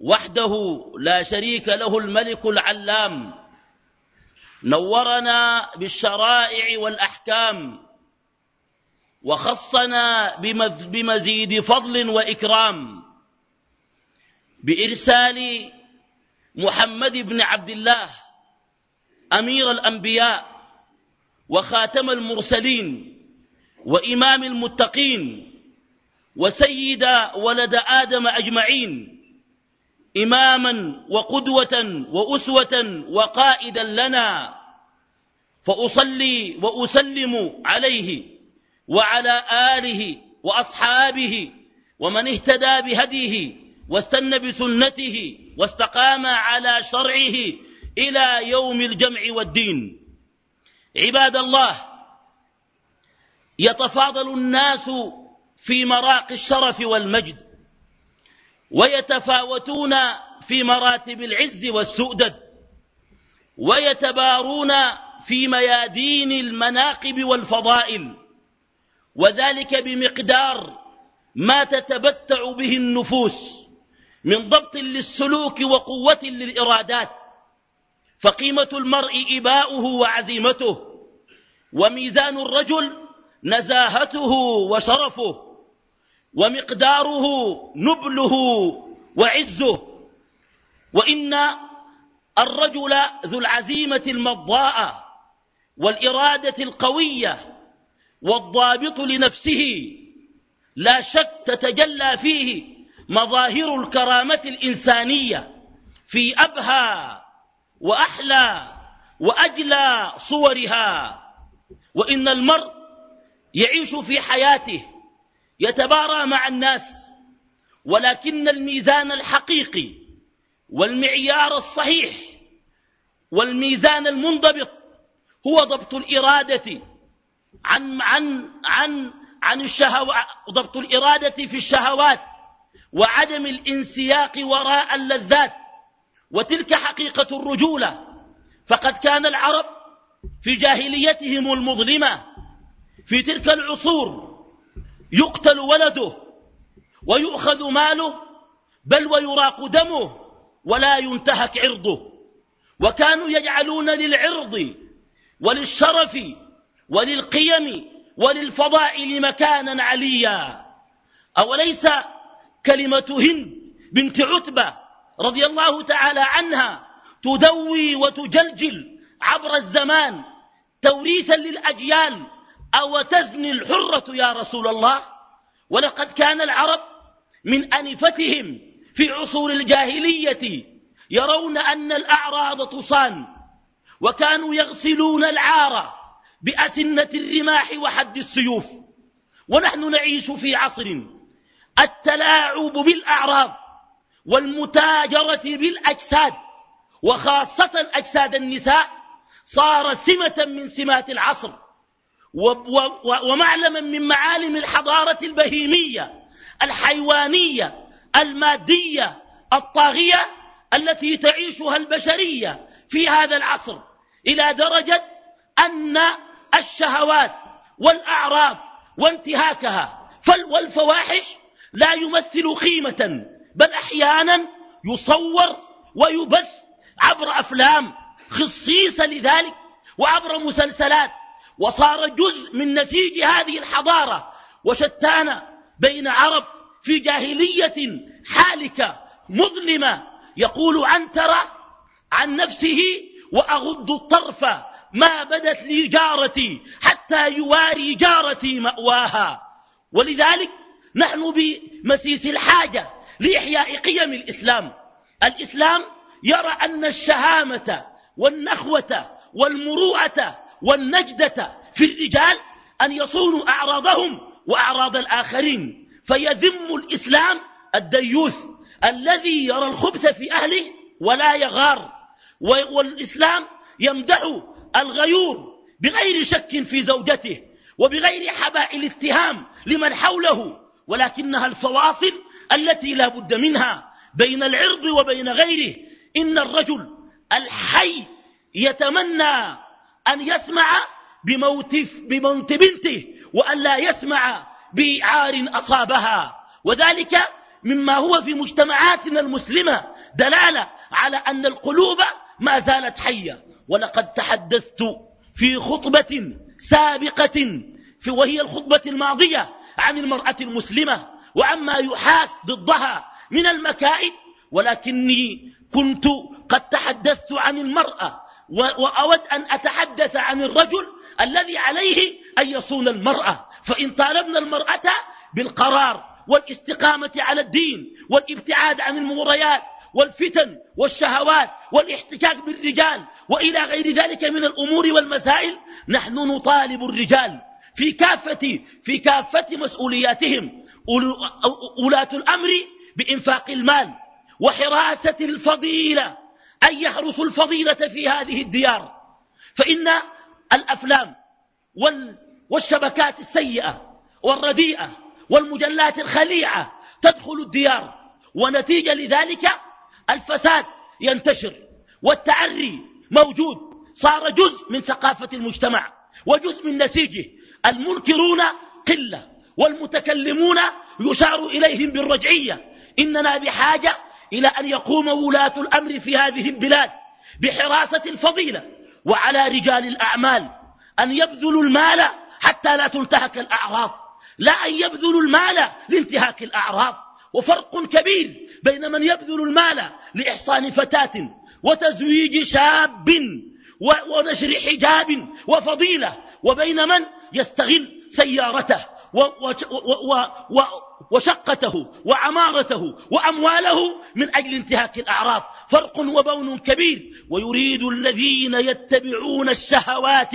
وحده لا شريك له الملك العلام. نورنا بالشرائع والأحكام وخصنا بمزيد فضل وإكرام. بإرسال محمد بن عبد الله أمير الأنبياء وخاتم المرسلين وإمام المتقين وسيد ولد آدم أجمعين. إماما وقدوة وأسوة وقائدا لنا فأصلي وأسلم عليه وعلى آله وأصحابه ومن اهتدى بهديه واستنى بسنته واستقام على شرعه إلى يوم الجمع والدين. عباد الله يتفاضل الناس في مراق الشرف والمجد ويتفاوتون في مراتب العز والسؤدد ويتبارون في ميادين المناقب والفضائل وذلك بمقدار ما تتبتع به النفوس من ضبط للسلوك وقوة للإرادات فقيمة المرء إباؤه وعزيمته وميزان الرجل نزاهته وشرفه ومقداره نبله وعزه. وإن الرجل ذو العزيمة المضاءة والإرادة القوية والضابط لنفسه لا شك تتجلى فيه مظاهر الكرامة الإنسانية في أبهى وأحلى وأجلى صورها. وإن المرء يعيش في حياته يتبارى مع الناس ولكن الميزان الحقيقي والمعيار الصحيح والميزان المنضبط هو ضبط الإرادة عن عن عن عن الشهوات ضبط الإرادة في الشهوات وعدم الانسياق وراء اللذات وتلك حقيقة الرجولة. فقد كان العرب في جاهليتهم المظلمة في تلك العصور يقتل ولده ويؤخذ ماله بل ويراق دمه ولا ينتهك عرضه. وكانوا يجعلون للعرض وللشرف وللقيم وللفضائل مكانا عليا. أوليس كلمة هند بنت عتبة رضي الله تعالى عنها تدوي وتجلجل عبر الزمان توريثا للأجيال أو تزني الحرة يا رسول الله؟ ولقد كان العرب من أنفتهم في عصور الجاهلية يرون أن الأعراض تصان وكانوا يغسلون العار بأسنة الرماح وحد السيوف ونحن نعيش في عصر التلاعب بالأعراض والمتاجرة بالأجساد وخاصة أجساد النساء صار سمة من سمات العصر. ومعلما من معالم الحضارة البهيمية الحيوانية المادية الطاغية التي تعيشها البشرية في هذا العصر إلى درجة أن الشهوات والأعراض وانتهاكها والفواحش لا يمثل قيمة بل أحيانا يصور ويبث عبر أفلام خصيصة لذلك وعبر مسلسلات. وصار جزء من نسيج هذه الحضارة وشتان بين عرب في جاهلية حالكة مظلمة. يقول عنترة عن نفسه وأغض الطرف ما بدت لي جارتي حتى يواري جارتي مأواها. ولذلك نحن بمسيس الحاجة لإحياء قيم الإسلام. الإسلام يرى أن الشهامة والنخوة والمروءة والنجدة في الرجال أن يصونوا أعراضهم وأعراض الآخرين. فيذم الإسلام الديوث الذي يرى الخبث في أهله ولا يغار. والإسلام يمدح الغيور بغير شك في زوجته وبغير حباء الاتهام لمن حوله ولكنها الفواصل التي لا بد منها بين العرض وبين غيره. إن الرجل الحي يتمنى أن يسمع بموت, بموت بنته وأن لا يسمع بعار أصابها. وذلك مما هو في مجتمعاتنا المسلمة دلالة على أن القلوب ما زالت حية. ولقد تحدثت في خطبة سابقة في وهي الخطبة الماضية عن المرأة المسلمة وعما يحاك ضدها من المكائد. ولكني كنت قد تحدثت عن المرأة وأود أن أتحدث عن الرجل الذي عليه أن يصون المرأة. فإن طالبنا المرأة بالقرار والاستقامة على الدين والابتعاد عن المغريات والفتن والشهوات والاحتكاك بالرجال وإلى غير ذلك من الأمور والمسائل نحن نطالب الرجال في كافة, في كافة مسؤولياتهم ولاة الأمر بإنفاق المال وحراسة الفضيلة أن يحرسوا الفضيلة في هذه الديار. فإن الأفلام والشبكات السيئة والرديئة والمجلات الخليعة تدخل الديار ونتيجة لذلك الفساد ينتشر والتعري موجود. صار جزء من ثقافة المجتمع وجزء من نسيجه. المنكرون قلة والمتكلمون يشار إليهم بالرجعية. إننا بحاجة إلى أن يقوم ولاة الأمر في هذه البلاد بحراسة الفضيلة وعلى رجال الأعمال أن يبذلوا المال حتى لا تنتهك الأعراض لا أن يبذلوا المال لانتهاك الأعراض. وفرق كبير بين من يبذل المال لإحصان فتاة وتزويج شاب ونشر حجاب وفضيلة وبين من يستغل سيارته وشقته وعمارته وأمواله من أجل انتهاك الأعراض فرق وبون كبير. ويريد الذين يتبعون الشهوات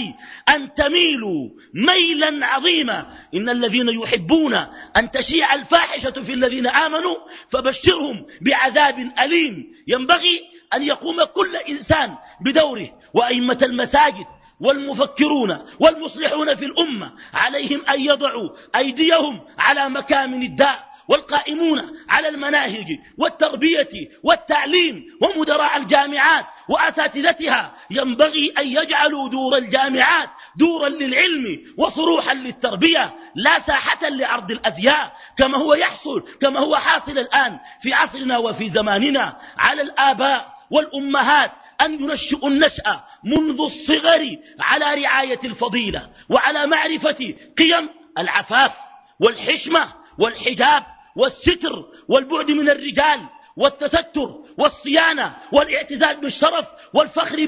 أن تميلوا ميلا عظيما. إن الذين يحبون أن تشيع الفاحشة في الذين آمنوا فبشرهم بعذاب أليم. ينبغي أن يقوم كل إنسان بدوره وأئمة المساجد والمفكرون والمصلحون في الأمة عليهم أن يضعوا أيديهم على مكامن الداء والقائمون على المناهج والتربية والتعليم ومدراء الجامعات وأساتذتها. ينبغي أن يجعلوا دور الجامعات دورا للعلم وصروحا للتربية لا ساحة لعرض الأزياء كما هو يحصل كما هو حاصل الآن في عصرنا وفي زماننا على الآباء. والأمهات أن ينشئوا النشأة منذ الصغر على رعاية الفضيلة وعلى معرفة قيم العفاف والحشمة والحجاب والستر والبعد من الرجال والتستر والصيانة والاعتزاز بالشرف والفخر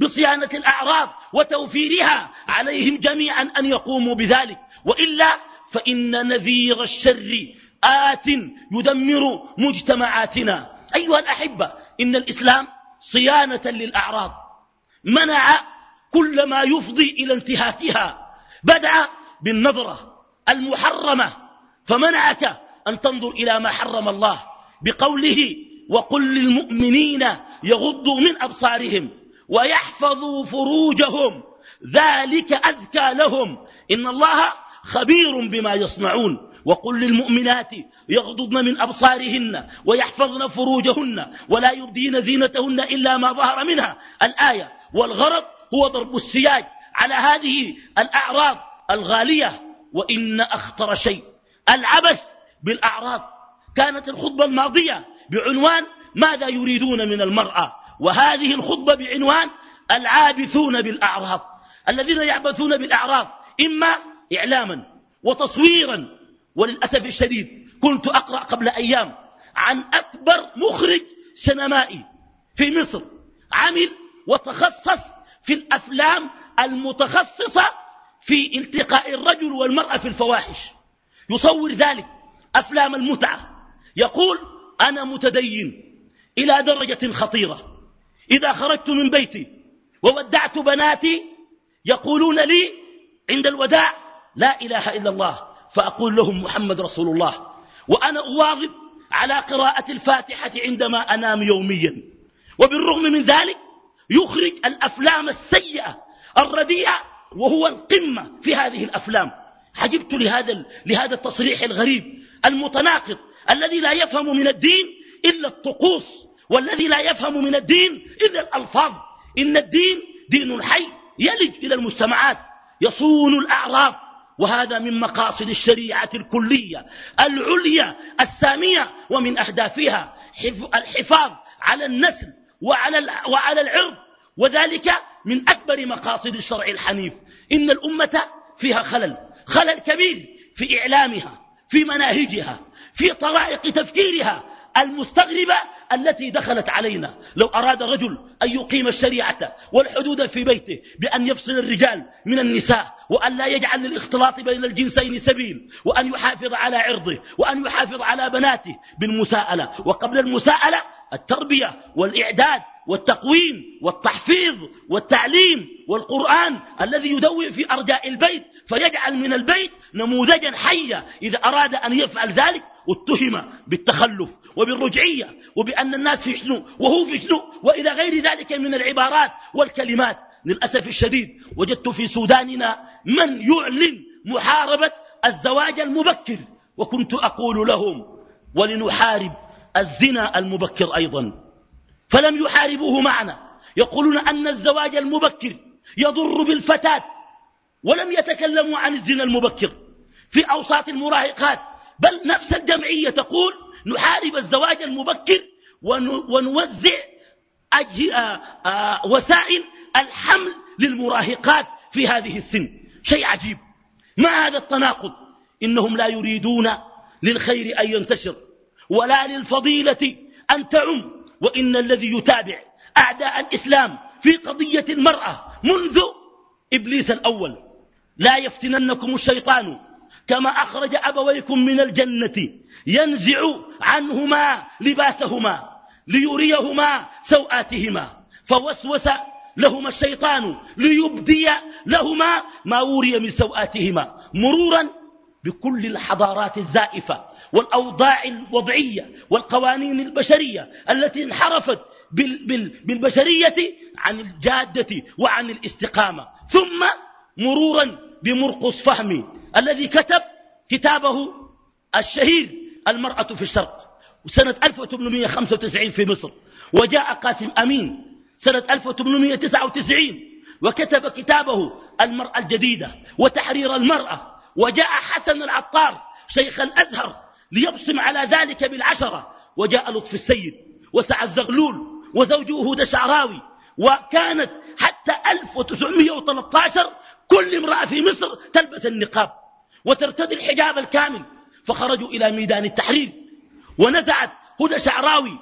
بصيانة الأعراض وتوفيرها عليهم جميعا أن يقوموا بذلك. وإلا فإن نذير الشر آت يدمر مجتمعاتنا. أيها الأحبة إن الإسلام صيانة للأعراض منع كل ما يفضي إلى انتهاكها بدأ بالنظرة المحرمة فمنعك أن تنظر إلى ما حرم الله بقوله وقل للمؤمنين يغضوا من أبصارهم ويحفظوا فروجهم ذلك أزكى لهم إن الله خبير بما يصنعون وقل للمؤمنات يغضضن من أبصارهن ويحفظن فروجهن ولا يبدين زينتهن إلا ما ظهر منها. الآية والغرض هو ضرب السياج على هذه الأعراض الغالية. وإن أخطر شيء العبث بالأعراض. كانت الخطبة الماضية بعنوان ماذا يريدون من المرأة. وهذه الخطبة بعنوان العابثون بالأعراض. الذين يعبثون بالأعراض إما إعلاما وتصويرا وللأسف الشديد كنت أقرأ قبل أيام عن أكبر مخرج سينمائي في مصر عمل وتخصص في الأفلام المتخصصة في التقاء الرجل والمرأة في الفواحش. يصور ذلك أفلام المتعة. يقول أنا متدين إلى درجة خطيرة. إذا خرجت من بيتي وودعت بناتي يقولون لي عند الوداع لا إله إلا الله. فأقول لهم محمد رسول الله وأنا أواظب على قراءة الفاتحة عندما أنام يوميا. وبالرغم من ذلك يخرج الأفلام السيئة الرديئة وهو القمة في هذه الأفلام. عجبت لهذا, لهذا التصريح الغريب المتناقض الذي لا يفهم من الدين إلا الطقوس والذي لا يفهم من الدين إلا الألفاظ. إن الدين دين حي يلج إلى المجتمعات يصون الأعراض وهذا من مقاصد الشريعة الكلية العليا السامية ومن أهدافها الحفاظ على النسل وعلى, وعلى العرض. وذلك من أكبر مقاصد الشرع الحنيف. إن الأمة فيها خلل خلل كبير في إعلامها في مناهجها في طرائق تفكيرها المستغربة التي دخلت علينا. لو أراد رجل أن يقيم الشريعة والحدود في بيته بأن يفصل الرجال من النساء وأن لا يجعل للاختلاط بين الجنسين سبيل وأن يحافظ على عرضه وأن يحافظ على بناته بالمساءلة. وقبل المساءلة التربية والإعداد والتقويم والتحفيظ والتعليم والقرآن الذي يدوي في أرجاء البيت فيجعل من البيت نموذجا حيا إذا أراد أن يفعل ذلك اتهم بالتخلف وبالرجعية وبأن الناس في شنو وهو في شنو وإلى غير ذلك من العبارات والكلمات. للأسف الشديد وجدت في سوداننا من يعلن محاربة الزواج المبكر. وكنت أقول لهم ولنحارب الزنا المبكر أيضا. فلم يحاربوه معنا. يقولون أن الزواج المبكر يضر بالفتاة. ولم يتكلموا عن الزنا المبكر في أوساط المراهقات بل نفس الجمعية تقول نحارب الزواج المبكر ونوزع وسائل الحمل للمراهقات في هذه السن. شيء عجيب. ما هذا التناقض؟ إنهم لا يريدون للخير أن ينتشر ولا للفضيلة أن تعم وإن الذي يتابع أعداء الإسلام في قضية المرأة منذ إبليس الأول لا يفتننكم الشيطان. كما أخرج أبويكم من الجنة ينزع عنهما لباسهما ليريهما سوآتهما. فوسوس لهما الشيطان ليبدي لهما ما وري من سوآتهما مرورا بكل الحضارات الزائفة والأوضاع الوضعية والقوانين البشرية التي انحرفت بالبشرية عن الجادة وعن الاستقامة. ثم مرورا بمرقص فهمي الذي كتب كتابه الشهير المرأة في الشرق سنة 1895 في مصر وجاء قاسم أمين سنة 1899 وكتب كتابه المرأة الجديدة وتحرير المرأة وجاء حسن العطار شيخ الأزهر ليبصم على ذلك بالعشرة وجاء لطف السيد وسعى الزغلول وزوجه هدى شعراوي وكانت حتى 1913 كل امرأة في مصر تلبس النقاب وترتدي الحجاب الكامل. فخرجوا إلى ميدان التحرير ونزعت هدى شعراوي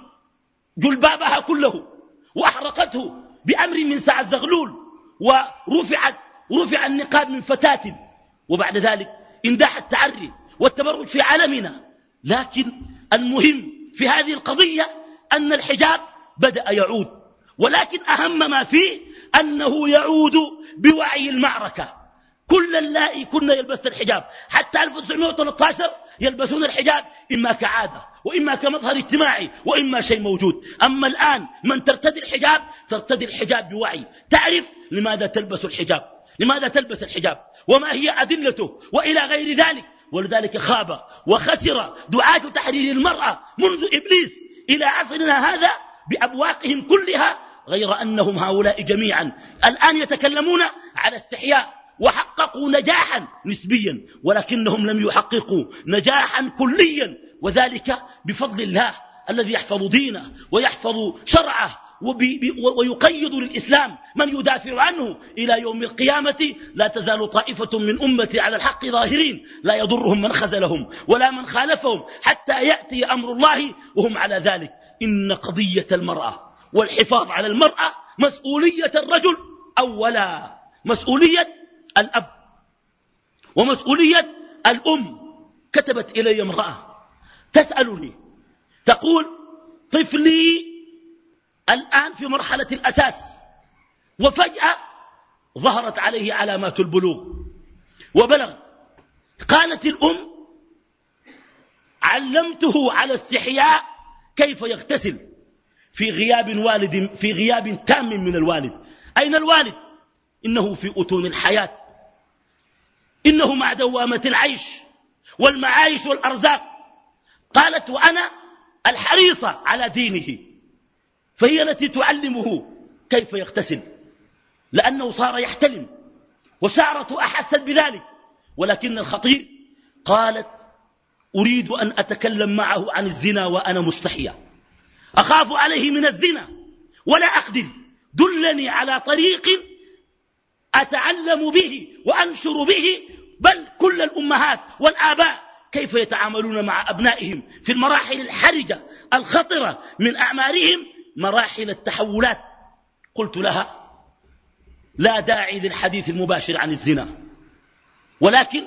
جلبابها كله وأحرقته بأمر من سعى الزغلول ورفعت رفع النقاب من فتاة. وبعد ذلك انداح التعري والتبرج في عالمنا. لكن المهم في هذه القضية أن الحجاب بدأ يعود ولكن أهم ما فيه أنه يعود بوعي المعركة. كل اللائي كنا يلبسن الحجاب. حتى 1913 يلبسون الحجاب إما كعادة وإما كمظهر اجتماعي وإما شيء موجود. أما الآن من ترتدي الحجاب ترتدي الحجاب بوعي. تعرف لماذا تلبس الحجاب؟ لماذا تلبس الحجاب؟ وما هي أدلته؟ وإلى غير ذلك. ولذلك خاب وخسر دعاة تحرير المرأة منذ إبليس إلى عصرنا هذا بأبواقهم كلها غير أنهم هؤلاء جميعا. الآن يتكلمون على استحياء وحققوا نجاحا نسبيا ولكنهم لم يحققوا نجاحا كليا وذلك بفضل الله الذي يحفظ دينه ويحفظ شرعه ويقيد للإسلام من يدافع عنه. إلى يوم القيامة لا تزال طائفة من أمتي على الحق ظاهرين لا يضرهم من خزلهم ولا من خالفهم حتى يأتي أمر الله وهم على ذلك. إن قضية المرأة والحفاظ على المرأة مسؤولية الرجل أولا مسؤولية الأب ومسؤولية الأم. كتبت إلي امرأة تسألني تقول طفلي الآن في مرحلة الأساس وفجأة ظهرت عليه علامات البلوغ وبلغ قالت الأم علمته على استحياء كيف يغتسل. في غياب والد في غياب تام من الوالد. أين الوالد؟ إنه في أتون الحياة. إنه مع دوامة العيش والمعايش والأرزاق. قالت وأنا الحريصة على دينه. فهي التي تعلمه كيف يغتسل. لأنه صار يحتلم. وشعرته أحست بذلك. ولكن الخطير قالت أريد أن أتكلم معه عن الزنا وأنا مستحيا. أخاف عليه من الزنا. ولا أقدر دلني على طريق أتعلم به وأنشر به. بل كل الأمهات والآباء كيف يتعاملون مع أبنائهم في المراحل الحرجة الخطرة من أعمارهم؟ مراحل التحولات. قلت لها لا داعي للحديث المباشر عن الزنا. ولكن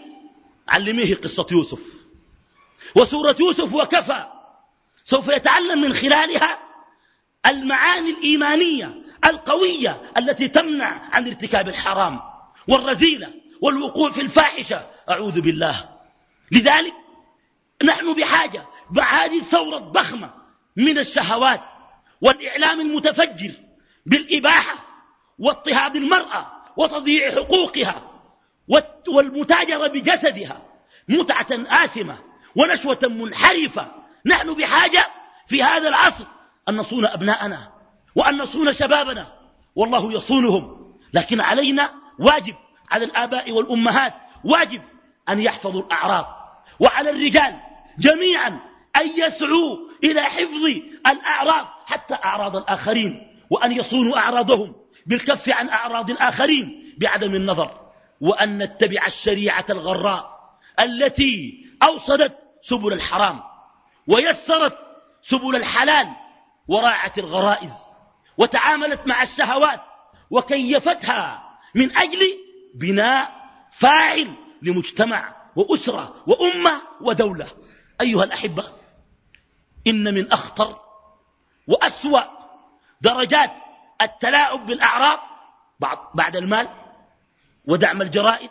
علميه قصة يوسف. وسورة يوسف وكفى. سوف يتعلم من خلالها المعاني الإيمانية القوية التي تمنع عن ارتكاب الحرام والرزيلة والوقوع في الفاحشة. أعوذ بالله. لذلك نحن بحاجة مع هذه الثورة الضخمة من الشهوات والإعلام المتفجر بالإباحة واضطهاد المرأة وتضييع حقوقها والمتاجرة بجسدها متعة آثمة ونشوة منحرفة نحن بحاجة في هذا العصر أن نصون أبناءنا وأن نصون شبابنا. والله يصونهم. لكن علينا واجب على الآباء والأمهات واجب أن يحفظوا الأعراض. وعلى الرجال جميعا أن يسعوا إلى حفظ الأعراض حتى أعراض الآخرين وأن يصونوا أعراضهم بالكف عن أعراض الآخرين بعدم النظر. وأن نتبع الشريعة الغراء التي أوصدت سبل الحرام. ويسرت سبل الحلال وراعت الغرائز وتعاملت مع الشهوات وكيفتها من أجل بناء فاعل لمجتمع وأسرة وأمة ودولة. أيها الأحبة إن من أخطر وأسوأ درجات التلاعب بالأعراض بعد المال ودعم الجرائد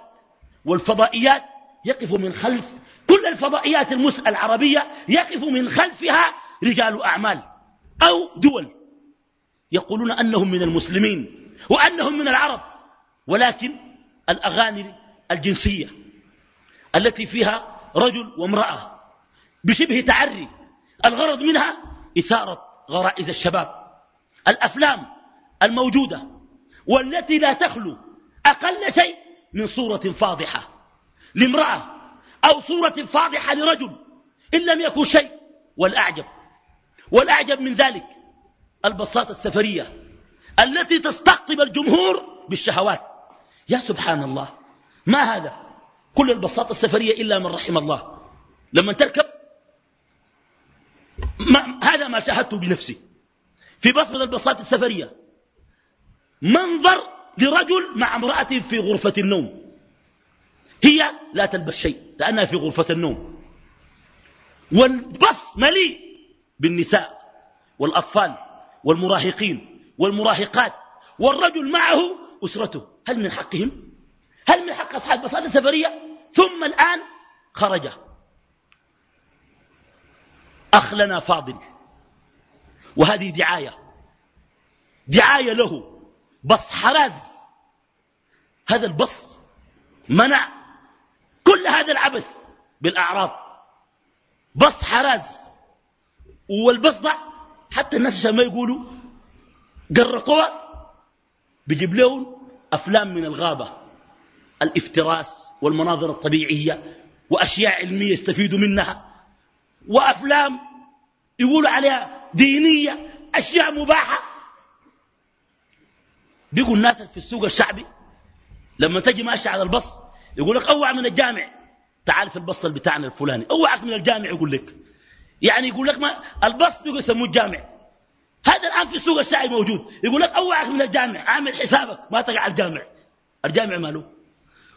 والفضائيات يقف من خلف كل الفضائيات العربية يقف من خلفها رجال أعمال أو دول يقولون أنهم من المسلمين وأنهم من العرب. ولكن الأغاني الجنسية التي فيها رجل وامرأة بشبه تعري الغرض منها إثارة غرائز الشباب. الأفلام الموجودة والتي لا تخلو أقل شيء من صورة فاضحة لامرأة أو صورة فاضحة لرجل إن لم يكن شيء. والأعجب والأعجب من ذلك البساطة السفرية التي تستقطب الجمهور بالشهوات. يا سبحان الله ما هذا؟ كل البساطة السفرية إلا من رحم الله. لما تركب ما هذا ما شاهدته بنفسي. في بصمة البساطة السفرية منظر لرجل مع امرأة في غرفة النوم. هي لا تلبس شيء لأنها في غرفة النوم. والبص مليء بالنساء والأطفال والمراهقين والمراهقات والرجل معه أسرته. هل من حقهم؟ هل من حق أصحاب البساطة السفرية ثم الآن خرج. أخ لنا فاضل. وهذه دعاية. دعاية له. بص حراز. هذا البص منع كل هذا العبث بالأعراض. بص حراز. والبص ده حتى الناس عشان ما يقولوا قرطوها بيجيب لهم أفلام من الغابة. الإفتراس والمناظر الطبيعية وأشياء علمية يستفيدوا منها. وأفلام يقولوا عليها دينية أشياء مباحة. بيقول الناس في السوق الشعبي لما تجي ماشي على البص يقول لك اوعى من الجامع. تعال في البص بتاعنا الفلاني. اوعك من الجامع يقول لك. يعني يقول لك ما البص بيقول يسموه الجامع هذا الآن في السوق الشعبي موجود. يقول لك اوعك من الجامع. عامل حسابك. ما تقع الجامع. الجامع ماله؟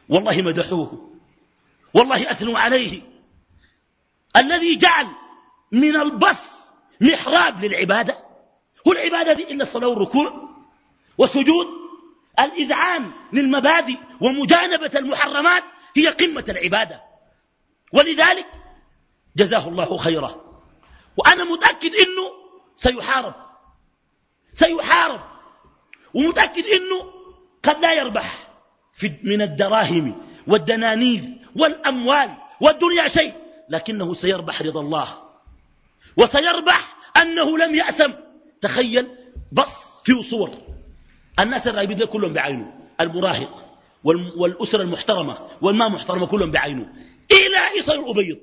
والله مدحوه. والله أثنوا عليه. الذي جعل من البص محراب للعبادة. والعبادة دي إلا الصلاة والركوع والسجود. الإذعان للمبادئ ومجانبة المحرمات هي قمة العبادة. ولذلك جزاه الله خيرا. وأنا متأكد أنه سيحارب. سيحارب. ومتأكد أنه قد لا يربح في من الدراهم والدنانير والأموال والدنيا شيء لكنه سيربح رضا الله. وسيربح أنه لم يأسم تخيل بص فيه صور. الناس الرايبين دول كلهم بعينه. المراهق والأسرة المحترمة والما محترمة كلهم بعينه. إلى إصر الأبيض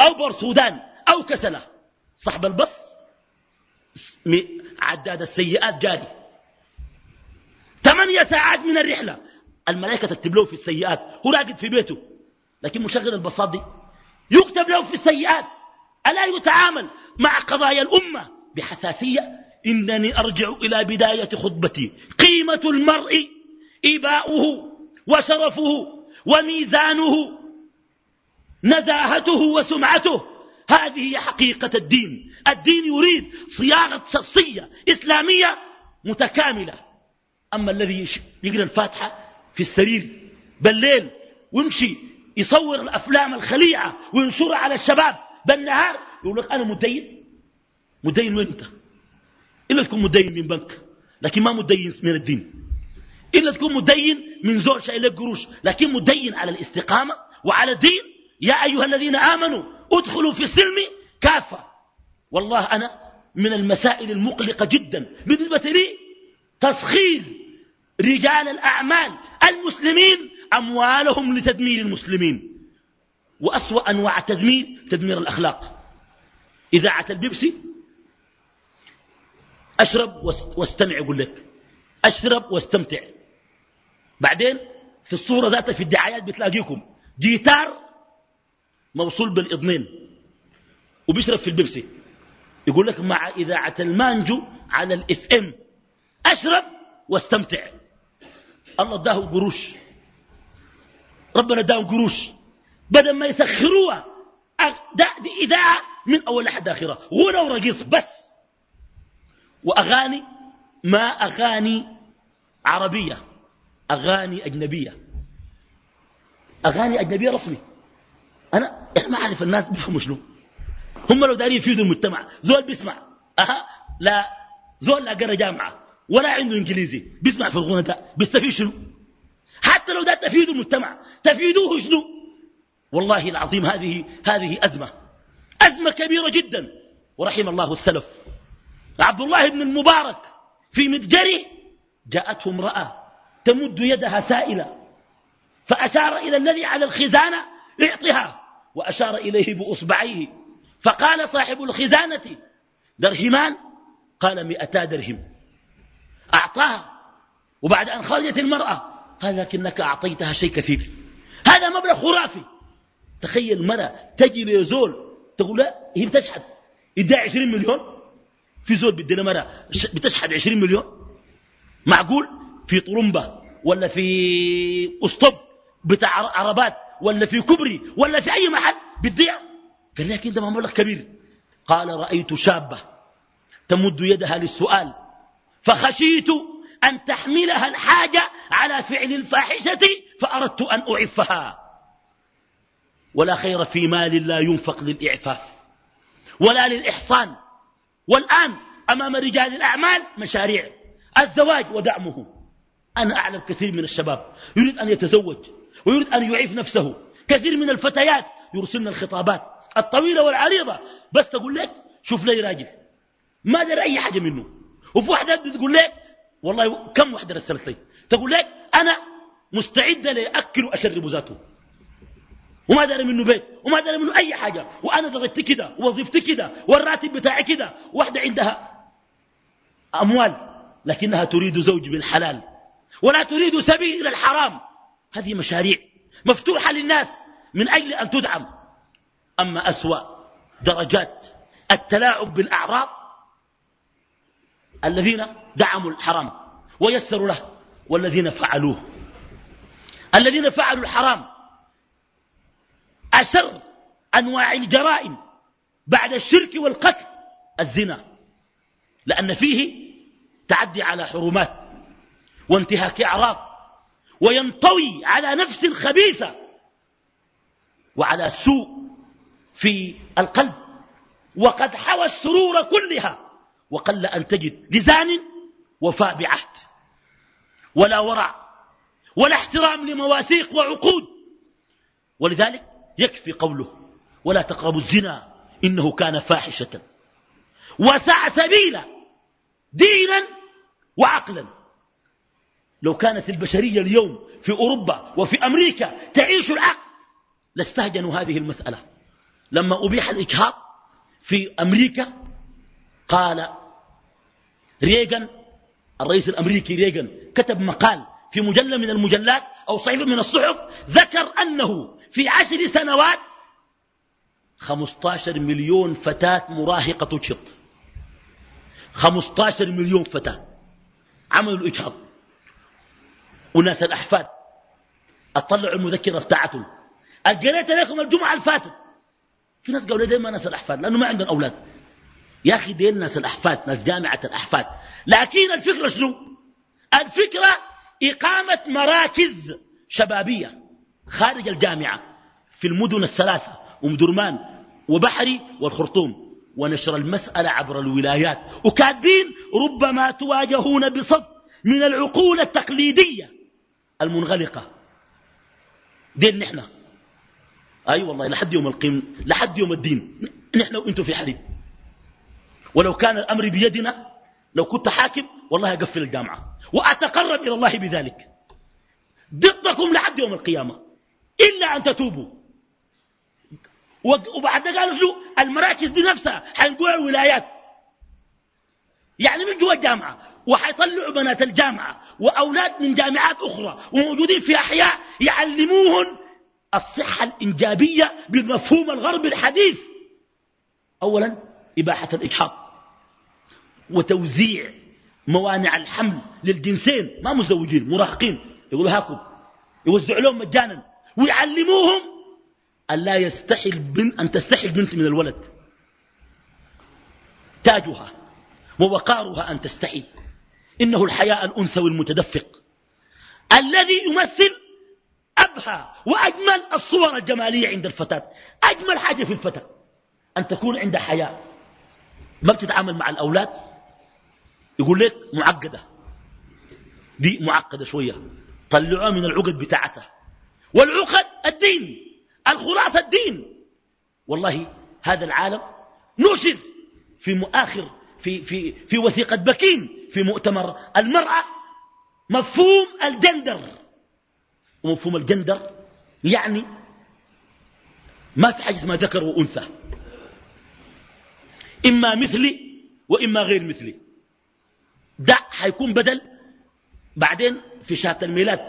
أو بورسودان أو كسلة. صاحب البص عداد السيئات جاري. ثمانية ساعات من الرحلة. الملائكة تكتب له في السيئات. هو راقد في بيته. لكن مشغل البساط دي. يكتب له في السيئات. ألا يتعامل مع قضايا الأمة بحساسية؟ إنني أرجع إلى بداية خطبتي. قيمة المرء إباؤه وشرفه وميزانه نزاهته وسمعته. هذه هي حقيقة الدين. الدين يريد صياغة شخصية إسلامية متكاملة. أما الذي يقرأ الفاتحة في السرير بالليل ويمشي يصور الأفلام الخليعة وينشرها على الشباب بالنهار يقول لك أنا مدين. مدين وين أنت؟ إلا تكون مدين من بنك لكن ما مدين من الدين. إلا تكون مدين من زول شايل لك قروش لكن مدين على الاستقامة وعلى الدين. يا أيها الذين آمنوا ادخلوا في السلم كافة. والله أنا من المسائل المقلقة جدا بالنسبة لي تسخير رجال الأعمال المسلمين أموالهم لتدمير المسلمين. وأسوأ أنواع التدمير تدمير الأخلاق. إذاعة البيبسي أشرب واستمع يقول لك. أشرب واستمتع. بعدين في الصورة ذاتها في الدعايات بتلاقيكم. جيتار موصول بالإضنين وبيشرب في البيبسي. يقول لك مع إذاعة المانجو على ال FM أشرب واستمتع. الله اداه قروش. ربنا اداه قروش. بدل ما يسخروها دي إذاعة من أول لحد آخرة. غنى ورقيص بس. وأغاني ما أغاني عربية أغاني أجنبية. أغاني أجنبية رسمي. أنا إحنا ما أعرف الناس بيفهموا شنو. هم لو دارين يفيدوا المجتمع زول بيسمع. أها؟ لا زول لا قرأ جامعة ولا عنده إنجليزي بيسمع في الغنى ده. بيستفيد شنو؟ حتى لو ده تفيدوا المجتمع تفيدوه شنو؟ والله العظيم هذه هذه أزمة. أزمة كبيرة جدا. ورحم الله السلف. عبد الله بن المبارك في متجره جاءته امرأة تمد يدها سائلة فأشار إلى الذي على الخزانة اعطها وأشار إليه بأصبعيه فقال صاحب الخزانة درهمان؟ قال مئتا درهم. أعطاها وبعد أن خرجت المرأة قال لكنك أعطيتها شيء كثير. هذا مبلغ خرافي. تخيل مرة تجي لزول تقول لا هي بتشحد يدعي 20 مليون. في زول بدنا مرة بتشحد 20 مليون؟ معقول؟ في طرمبة ولا في اسطب بتاع عربات ولا في كبري ولا في أي محل بتضيع؟ قال لك إنت مبلغ كبير. قال رأيت شابة تمد يدها للسؤال. فخشيت أن تحملها الحاجة على فعل الفاحشة فأردت أن أعفها. ولا خير في مال لا ينفق للإعفاف ولا للإحصان. والآن أمام رجال الأعمال مشاريع. الزواج ودعمه. أنا أعلم كثير من الشباب يريد أن يتزوج ويريد أن يعيف نفسه. كثير من الفتيات يرسلن الخطابات الطويلة والعريضة. بس تقول لك شوف لي راجل. ما دار أي حاجة منه. وفي واحدة تقول لك والله كم واحدة رسلت لي. تقول لك أنا مستعدة لأكل وأشرب ذاته. وما دار منه بيت وما دار منه أي حاجة. وأنا درجتي كده ووظيفتي كده والراتب بتاعي كده. واحدة عندها أموال لكنها تريد زوج بالحلال. ولا تريد سبيل إلى الحرام. هذه مشاريع مفتوحة للناس من أجل أن تدعم. أما أسوأ درجات التلاعب بالأعراض الذين دعموا الحرام ويسروا له والذين فعلوه. الذين فعلوا الحرام أشر أنواع الجرائم بعد الشرك والقتل الزنا. لأن فيه تعدي على حرمات وانتهاك أعراض وينطوي على نفس خبيثة وعلى سوء في القلب. وقد حوى السرور كلها وقل أن تجد لزان وفاء بعهد. ولا ورع ولا احترام لمواثيق وعقود. ولذلك يكفي قوله ولا تقربوا الزنا إنه كان فاحشة. وسع سبيلا دينا وعقلا. لو كانت البشرية اليوم في أوروبا وفي أمريكا تعيش العقل لاستهجنوا هذه المسألة. لما أبيح الإجهاض في أمريكا قال ريغان الرئيس الأمريكي ريغان كتب مقال في مجلة من المجلات أو صحيفة من الصحف ذكر أنه في عشر سنوات 15 مليون فتاة مراهقة تشط 15 مليون فتاة. عملوا الإجهاض. وناس الأحفاد. أطلعوا المذكرة بتاعتهم قريت لكم الجمعة الفاتت. في ناس قالوا ما ناس الأحفاد؟ لأنه ما عندهم أولاد. يا أخي دين ناس الأحفاد ناس جامعة الأحفاد. لكن الفكرة شنو؟ الفكرة إقامة مراكز شبابية خارج الجامعة في المدن الثلاثة أم درمان وبحري والخرطوم. ونشر المسألة عبر الولايات. وكاتبين ربما تواجهون بصد من العقول التقليدية المنغلقة. دين نحن. أي أيوة والله لحد يوم القيم لحد يوم الدين. نحن وإنتم في حديد ولو كان الأمر بيدنا لو كنت حاكم والله أقفل الجامعة. وأتقرب إلى الله بذلك. ضدكم لحد يوم القيامة. إلا أن تتوبوا. وبعد قالوا شنو؟ المراكز دي نفسها حينقلوا الولايات. يعني مش جوا الجامعة. وحيطلعوا بنات الجامعة. وأولاد من جامعات أخرى. وموجودين في أحياء يعلموهم الصحة الإنجابية بالمفهوم الغربي الحديث. أولا إباحة الإجحاف وتوزيع موانع الحمل للجنسين ما مزوجين مراهقين. يقولوا هاكم يوزعوا لهم مجانا ويعلموهم أن لا يستحي البنت أن تستحي البنت من الولد. تاجها ووقارها أن تستحي. إنه الحياء الأنثوي المتدفق الذي يمثل أبهى وأجمل الصور الجمالية عند الفتاة. أجمل حاجة في الفتاة أن تكون عندها حياء. ما بتتعامل مع الأولاد؟ يقول لك معقدة. دي معقدة شوية. طلعوها من العقد بتاعتها. والعقد الدين. الخلاصة الدين. والله هذا العالم نشر في مؤخر في, في, في وثيقة بكين في مؤتمر المرأة مفهوم الجندر. ومفهوم الجندر يعني ما في حاجة ما ذكر وأنثى. إما مثلي وإما غير مثلي. ده حيكون بدل. بعدين في شهادة الميلاد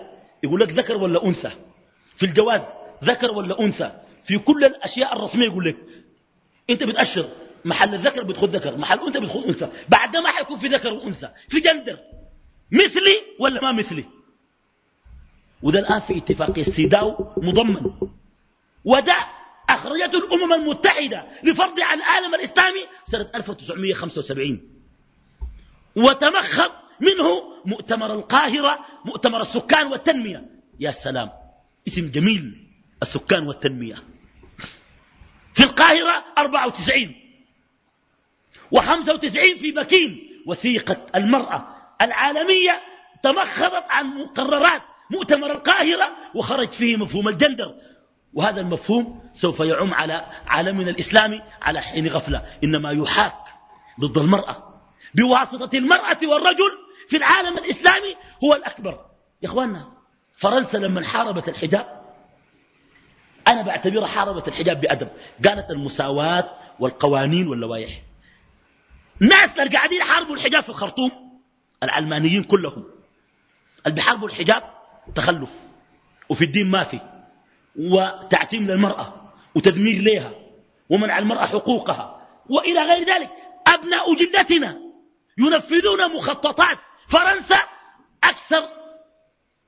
يقول لك ذكر ولا أنثى؟ في الجواز ذكر ولا أنثى؟ في كل الأشياء الرسمية يقول لك. أنت بتأشر. محل الذكر بتخذ ذكر محل أنثى بتخذ أنثى. بعد ما حيكون في ذكر وأنثى. في جندر. مثلي ولا ما مثلي؟ وده الآن في اتفاقية السيداو مضمن. وده أخرجته الأمم المتحدة لفرض على العالم الإسلامي سنة 1975 وتمخض منه مؤتمر القاهرة مؤتمر السكان والتنمية. يا سلام اسم جميل السكان والتنمية. في القاهرة 94 و95 في بكين وثيقة المرأة العالمية تمخضت عن مقررات مؤتمر القاهرة وخرج فيه مفهوم الجندر. وهذا المفهوم سوف يعم على عالمنا الإسلامي على حين غفلة. إنما يحاك ضد المرأة. بواسطة المرأة والرجل في العالم الإسلامي هو الأكبر. يا أخوانا فرنسا لما حاربت الحجاب أنا بعتبرها حاربت الحجاب بأدب. قالت المساواة والقوانين واللوائح. ناس اللي قاعدين يحاربوا الحجاب في الخرطوم العلمانيين كلهم اللي بيحاربوا الحجاب تخلف وفي الدين ما في وتعتيم للمرأة وتدمير لها ومنع المرأة حقوقها وإلى غير ذلك أبناء جدتنا ينفذون مخططات. فرنسا أكثر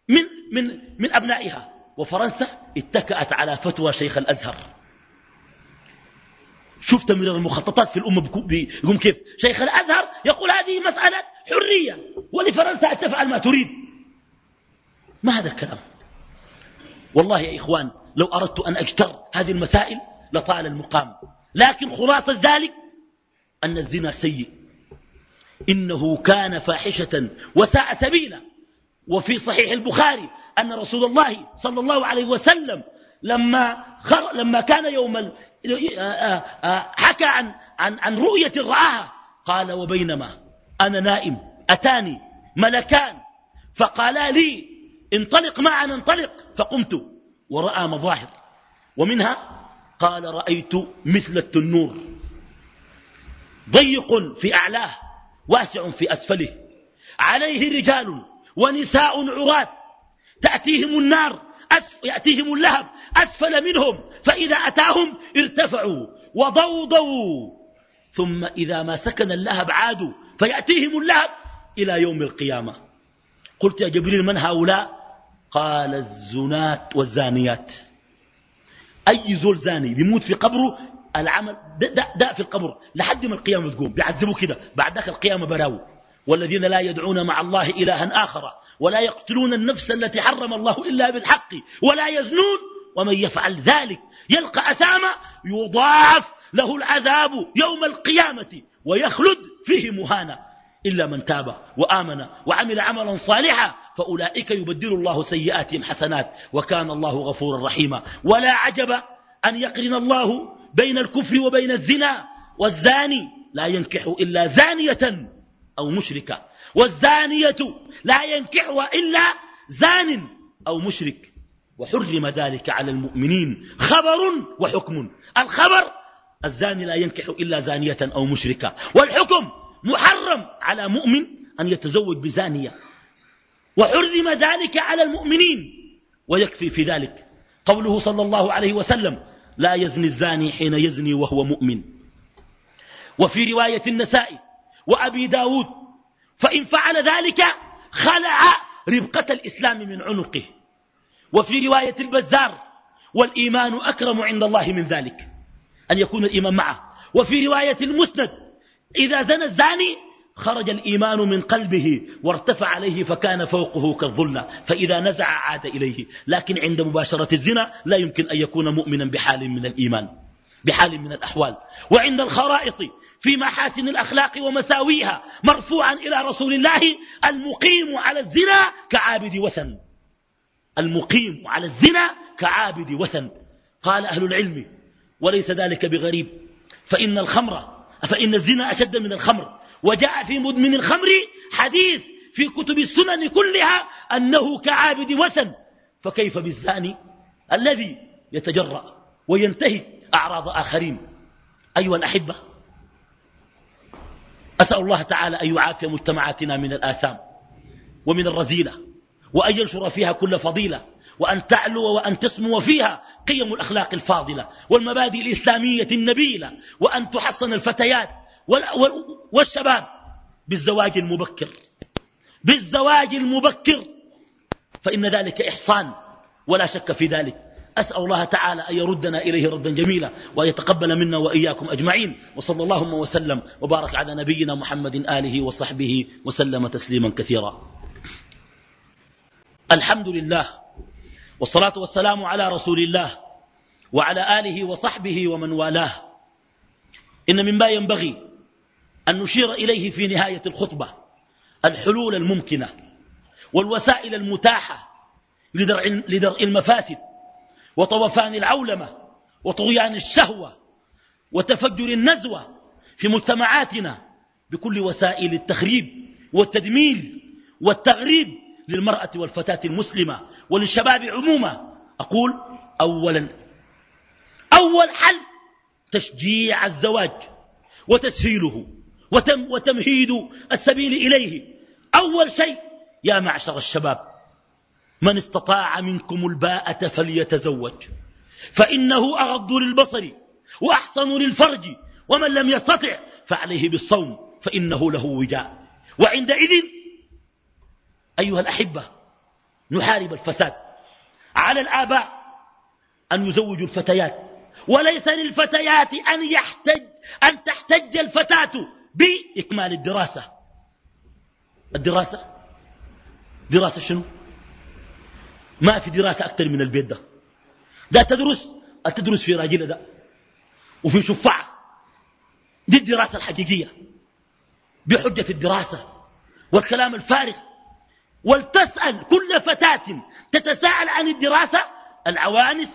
من, من, من أبنائها. وفرنسا اتكأت على فتوى شيخ الأزهر. شوف تمرير المخططات في الأمة بيقوم كيف؟ شيخ الأزهر يقول هذه مسألة حرية ولفرنسا أن تفعل ما تريد. ما هذا الكلام؟ والله يا إخوان لو أردت أن أجتر هذه المسائل لطال المقام. لكن خلاصة ذلك أن الزنا سيء. إنه كان فاحشة وساء سبيلا وفي صحيح البخاري أن رسول الله صلى الله عليه وسلم لما, خر... لما كان يوم. آه، آه، آه، حكى عن, عن, عن رؤية رآها قال وبينما أنا نائم أتاني ملكان فقالا لي انطلق معنا انطلق فقمت ورأى مظاهر ومنها قال رأيت مثل التنور ضيق في أعلاه واسع في أسفله. عليه رجال ونساء عراة تأتيهم النار أسف يأتيهم اللهب أسفل منهم. فإذا أتاهم ارتفعوا وضوضوا. ثم إذا ما سكن اللهب عادوا فيأتيهم اللهب إلى يوم القيامة. قلت يا جبريل من هؤلاء؟ قال الزنات والزانيات. أي زول زاني؟ بيموت في قبره العمل داء في القبر لحد ما القيامة تقوم. بيعذبوا كده. بعد ذاك القيامة براو والذين لا يدعون مع الله إلها آخر. ولا يقتلون النفس التي حرم الله إلا بالحق. ولا يزنون. ومن يفعل ذلك يلقى أثاما يضاعف له العذاب يوم القيامة ويخلد فيه مهانا. إلا من تاب وآمن وعمل عملا صالحا فأولئك يبدل الله سيئاتهم حسنات. وكان الله غفورا رحيما. ولا عجب أن يقرن الله بين الكفر وبين الزنا والزاني لا ينكح إلا زانية أو مشركة. والزانية لا ينكحها إلا زان أو مشرك. وحرم ذلك على المؤمنين خبر وحكم. الخبر الزاني لا ينكح إلا زانية أو مشركة. والحكم محرم على مؤمن أن يتزوج بزانية. وحرم ذلك على المؤمنين. ويكفي في ذلك قوله صلى الله عليه وسلم لا يزني الزاني حين يزني وهو مؤمن. وفي رواية النساء وأبي داود فإن فعل ذلك خلع ربقة الإسلام من عنقه. وفي رواية البزار والإيمان أكرم عند الله من ذلك أن يكون الإيمان معه. وفي رواية المسند إذا زنى الزاني خرج الإيمان من قلبه وارتفع عليه فكان فوقه كالظلة فإذا نزع عاد إليه. لكن عند مباشرة الزنا لا يمكن أن يكون مؤمنا بحال من الإيمان بحال من الأحوال. وعند الخرائط في محاسن الأخلاق ومساويها مرفوعا إلى رسول الله المقيم على الزنا كعابد وثن. المقيم على الزنا كعابد وثن. قال أهل العلم وليس ذلك بغريب. فإن الخمر فإن الزنا أشد من الخمر. وجاء في مدمن الخمر حديث في كتب السنن كلها أنه كعابد وثن فكيف بالزاني الذي يتجرأ وينتهك أعراض آخرين؟ أيها الأحبة أسأل الله تعالى أن يعافي مجتمعاتنا من الآثام ومن الرزيلة وأن ينشر فيها كل فضيلة وأن تعلو وأن تسمو فيها قيم الأخلاق الفاضلة والمبادئ الإسلامية النبيلة وأن تحصن الفتيات والشباب بالزواج المبكر. بالزواج المبكر. فإن ذلك إحصان ولا شك في ذلك. أسأل الله تعالى أن يردنا إليه ردا جميلا وأن يتقبل منا وإياكم أجمعين. وصلى اللهم وسلم وبارك على نبينا محمد آله وصحبه وسلم تسليما كثيرا. الحمد لله والصلاة والسلام على رسول الله وعلى آله وصحبه ومن والاه. إن مما ينبغي أن نشير إليه في نهاية الخطبة. الحلول الممكنة والوسائل المتاحة لدرء المفاسد وطوفان العولمة وطغيان الشهوة وتفجر النزوة في مجتمعاتنا بكل وسائل التخريب والتدمير والتغريب للمرأة والفتاة المسلمة وللشباب عموما. أقول أولا أول حل تشجيع الزواج وتسهيله. وتم وتمهيد السبيل إليه. أول شيء يا معشر الشباب من استطاع منكم الباءة فليتزوج. فإنه أغض للبصر وأحصن للفرج ومن لم يستطع فعليه بالصوم فإنه له وجاء. وعندئذ أيها الأحبة نحارب الفساد. على الآباء أن يزوجوا الفتيات. وليس للفتيات أن, يحتج أن تحتج الفتاة. بإكمال الدراسة. الدراسة؟ دراسة شنو؟ ما في دراسة أكثر من البيت ده. ده تدرس؟ تدرس في راجلة ده؟ وفي شفعة دي الدراسة الحقيقية. بحجة الدراسة والكلام الفارغ. ولتسأل كل فتاة تتساءل عن الدراسة العوانس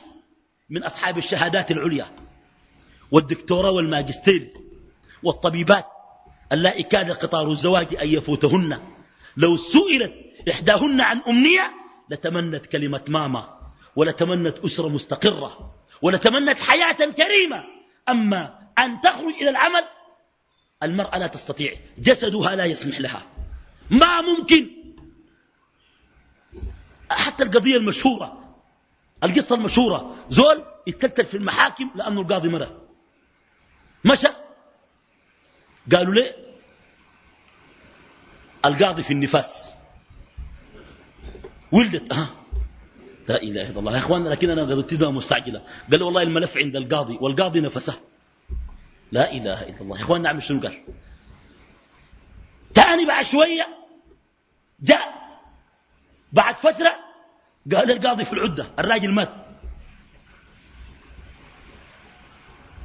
من أصحاب الشهادات العليا والدكتوراه والماجستير والطبيبات. اللائي كاد قطار الزواج أن يفوتهن. لو سئلت إحداهن عن أمنية لتمنت كلمة ماما ولتمنت أسرة مستقرة ولتمنت حياة كريمة. أما أن تخرج إلى العمل المرأة لا تستطيع. جسدها لا يسمح لها. ما ممكن. حتى القضية المشهورة القصة المشهورة زول يتكتل في المحاكم لأنه القاضي مرة. مشى. قالوا ليه؟ القاضي في النفاس. ولدت أه لا إله إلا الله. يا إخواننا لكن أنا قضيت مستعجلة قال والله الملف عند القاضي والقاضي نفسه. لا إله إلا الله. يا إخواننا نعمل شنو قال؟ تاني بعد شوية جاء بعد فترة قال القاضي في العدة الراجل مات.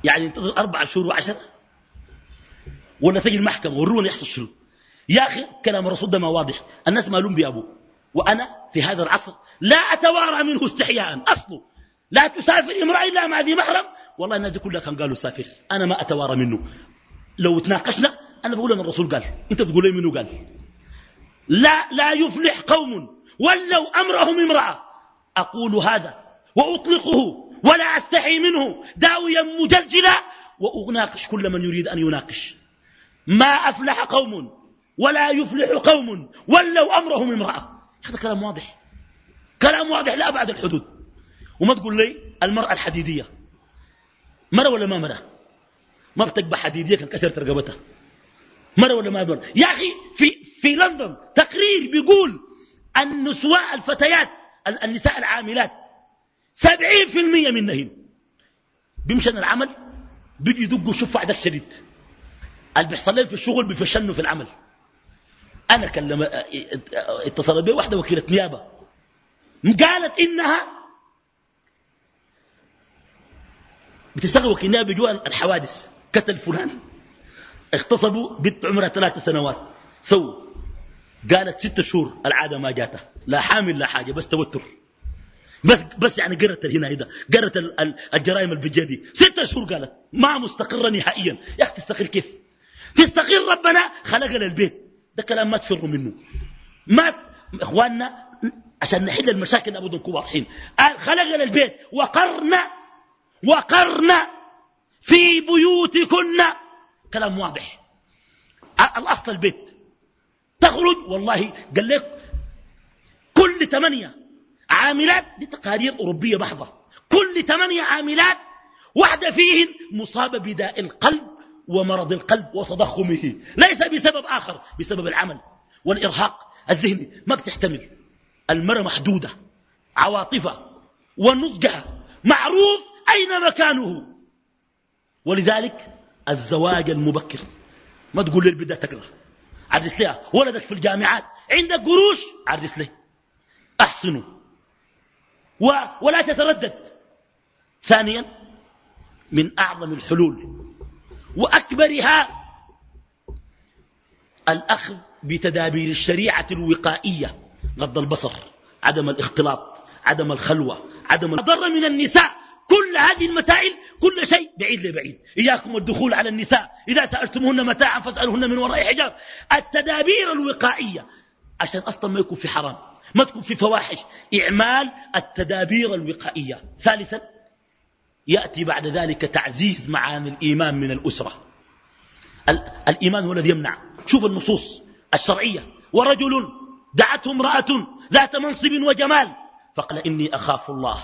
يعني انتظر أربع شهور وعشرة؟ ولا تجي المحكمة ورونا يحصل شنو؟ يا أخي كلام الرسول ده ما واضح. الناس مالون بأبوه وأنا في هذا العصر لا أتوارى منه استحياء أصله. لا تسافر امرأة إلا مع ذي محرم. والله الناس كلها كان قالوا سافر. أنا ما أتوارى منه. لو تناقشنا أنا بقول أن الرسول قال. أنت بتقول لي منه قال؟ لا لا يفلح قوم. ولوا أمرهم امرأة. أقول هذا وأطلقه ولا أستحي منه. داويا مجلجلا. وأناقش كل من يريد أن يناقش. ما أفلح قوم ولا يفلح قوم ولوا أمرهم امرأة. هذا كلام واضح. كلام واضح لأبعد الحدود. وما تقول لي المرأة الحديدية مرة ولا ما مرة؟ ما بتقبح حديدية كان كسرت رقبتها. مرة ولا ما مرة؟ يا أخي في, في لندن تقرير بيقول النسواء الفتيات النساء العاملات سبعين في المية منهن. بيمشن العمل بيجي يدقوا شوف عدك شديد اللي بيحصل في الشغل بيفشنوا في العمل. أنا كلم اتصلت بي واحدة وكيلة نيابة. قالت إنها بتشتغل وكيل نيابة جوا الحوادث. قتل فلان. اغتصبوا بنت عمرها ثلاث سنوات. سووا. قالت ست شهور العادة ما جاتها لا حامل لا حاجة بس توتر. بس بس يعني قرت هنا هنا. قرت الجرائم البجادي ست شهور قالت ما مستقرة نهائيا. يا أخي تستقر كيف؟ تستقر ربنا خلق البيت ده كلام ما تفروا منه. ما إخواننا عشان نحل المشاكل لابد نكون واضحين قال خلق البيت وقرنا وقرنا في بيوتكن. كلام واضح. الأصل البيت. تخرج والله قال لك كل ثمانية عاملات دي تقارير أوروبية بحضة. كل ثمانية عاملات واحدة فيهن مصابة بداء القلب. ومرض القلب وتضخمه. ليس بسبب آخر بسبب العمل والإرهاق الذهني. ما بتحتمل. المرأة محدودة عواطفها ونضجها معروف أين مكانه. ولذلك الزواج المبكر. ما تقول لي البدأ تقرأ. عرس لها. ولدك في الجامعات. عندك قروش؟ عرس لي أحسنوا. و... ولا تتردد. ثانيا من أعظم الحلول وأكبرها الأخذ بتدابير الشريعة الوقائية غض البصر عدم الاختلاط عدم الخلوة عدم الضر من النساء كل هذه المسائل كل شيء بعيد لبعيد. إياكم الدخول على النساء. إذا سألتمهن متاعا فاسألوهن من وراء حجاب. التدابير الوقائية عشان أصلا ما يكون في حرام ما تكون في فواحش. إعمال التدابير الوقائية. ثالثا يأتي بعد ذلك تعزيز معاني الإيمان من الأسرة. الإيمان هو الذي يمنع. شوف النصوص الشرعية. ورجل دعته امرأة ذات منصب وجمال فقال إني أخاف الله.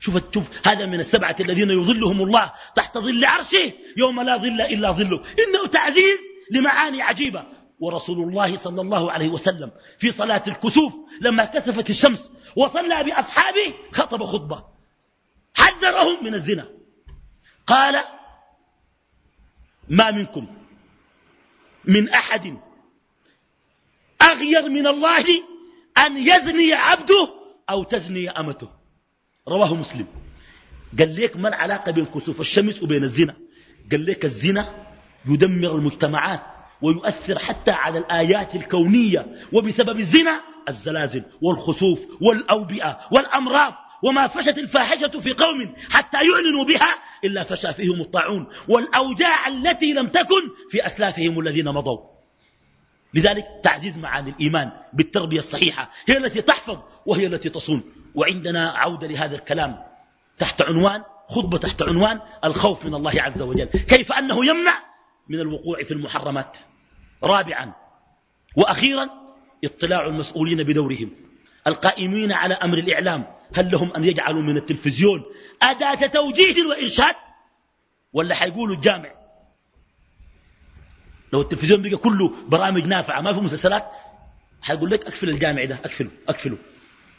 شوف, شوف هذا من السبعة الذين يظلهم الله تحت ظل عرشه يوم لا ظل إلا ظله. إنه تعزيز لمعاني عجيبة. ورسول الله صلى الله عليه وسلم في صلاة الكسوف لما كسفت الشمس وصلى بأصحابه خطب خطبة. حذرهم من الزنا. قال ما منكم من أحد أغير من الله أن يزني عبده أو تزني أمته. رواه مسلم. قال لك ما العلاقة بين كسوف الشمس وبين الزنا؟ قال لك الزنا يدمر المجتمعات ويؤثر حتى على الآيات الكونية وبسبب الزنا الزلازل والخسوف والأوبئة والأمراض. وما فشت الفاحشة في قوم حتى يعلنوا بها إلا فشى فيهم الطاعون والأوجاع التي لم تكن في أسلافهم الذين مضوا. لذلك تعزيز معاني الإيمان بالتربية الصحيحة هي التي تحفظ وهي التي تصون. وعندنا عودة لهذا الكلام تحت عنوان خطبة تحت عنوان الخوف من الله عز وجل. كيف أنه يمنع من الوقوع في المحرمات؟ رابعا وأخيرا اطلاع المسؤولين بدورهم. القائمين على أمر الإعلام. هل لهم أن يجعلوا من التلفزيون أداة توجيه وإرشاد؟ ولا حيقولوا الجامع لو التلفزيون بقى كله برامج نافعة ما في مسلسلات حيقول لك أكفل الجامع ده أكفله أكفله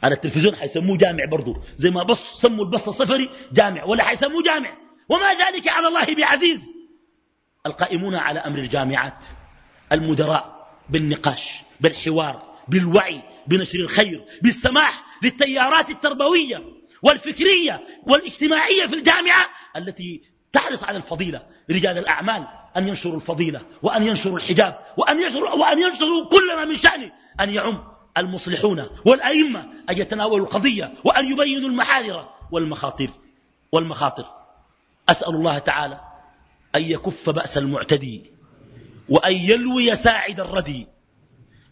على التلفزيون حيسموه جامع برضه زي ما بص سموا البسط الصفري جامع ولا حيسموه جامع. وما ذلك على الله بعزيز. القائمون على أمر الجامعات المدراء بالنقاش بالحوار. بالوعي بنشر الخير بالسماح للتيارات التربوية والفكرية والاجتماعية في الجامعة التي تحرص على الفضيلة. رجال الأعمال أن ينشروا الفضيلة وأن ينشروا الحجاب وأن ينشروا, وأن ينشروا كل ما من شأنه أن يعم المصلحون والأئمة أن يتناولوا القضية وأن يبينوا المحاذر والمخاطر. والمخاطر. أسأل الله تعالى أن يكف بأس المعتدي وأن يلوي ساعد الردي.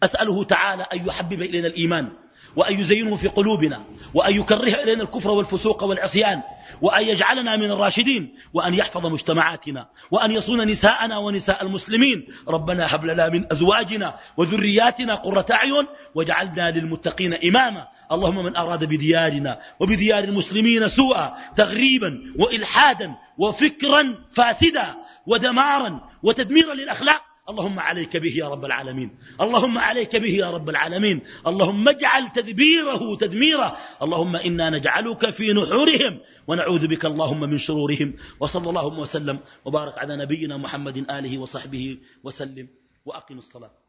أسأله تعالى أن يحبب إلينا الإيمان وأن يزينه في قلوبنا وأن يكره إلينا الكفر والفسوق والعصيان وأن يجعلنا من الراشدين وأن يحفظ مجتمعاتنا وأن يصون نساءنا ونساء المسلمين ربنا هب لنا من أزواجنا وذرياتنا قرة أعين وجعلنا للمتقين إماما اللهم من أراد بديارنا وبديار المسلمين سوءا تغريبا وإلحادا وفكرا فاسدا ودمارا وتدميرا للأخلاق اللهم عليك به يا رب العالمين. اللهم عليك به يا رب العالمين. اللهم اجعل تدبيره تدميرا اللهم إنا نجعلك في نحورهم ونعوذ بك اللهم من شرورهم. وصلى اللهم وسلم وبارك على نبينا محمد آله وصحبه وسلم. وأقم الصلاة.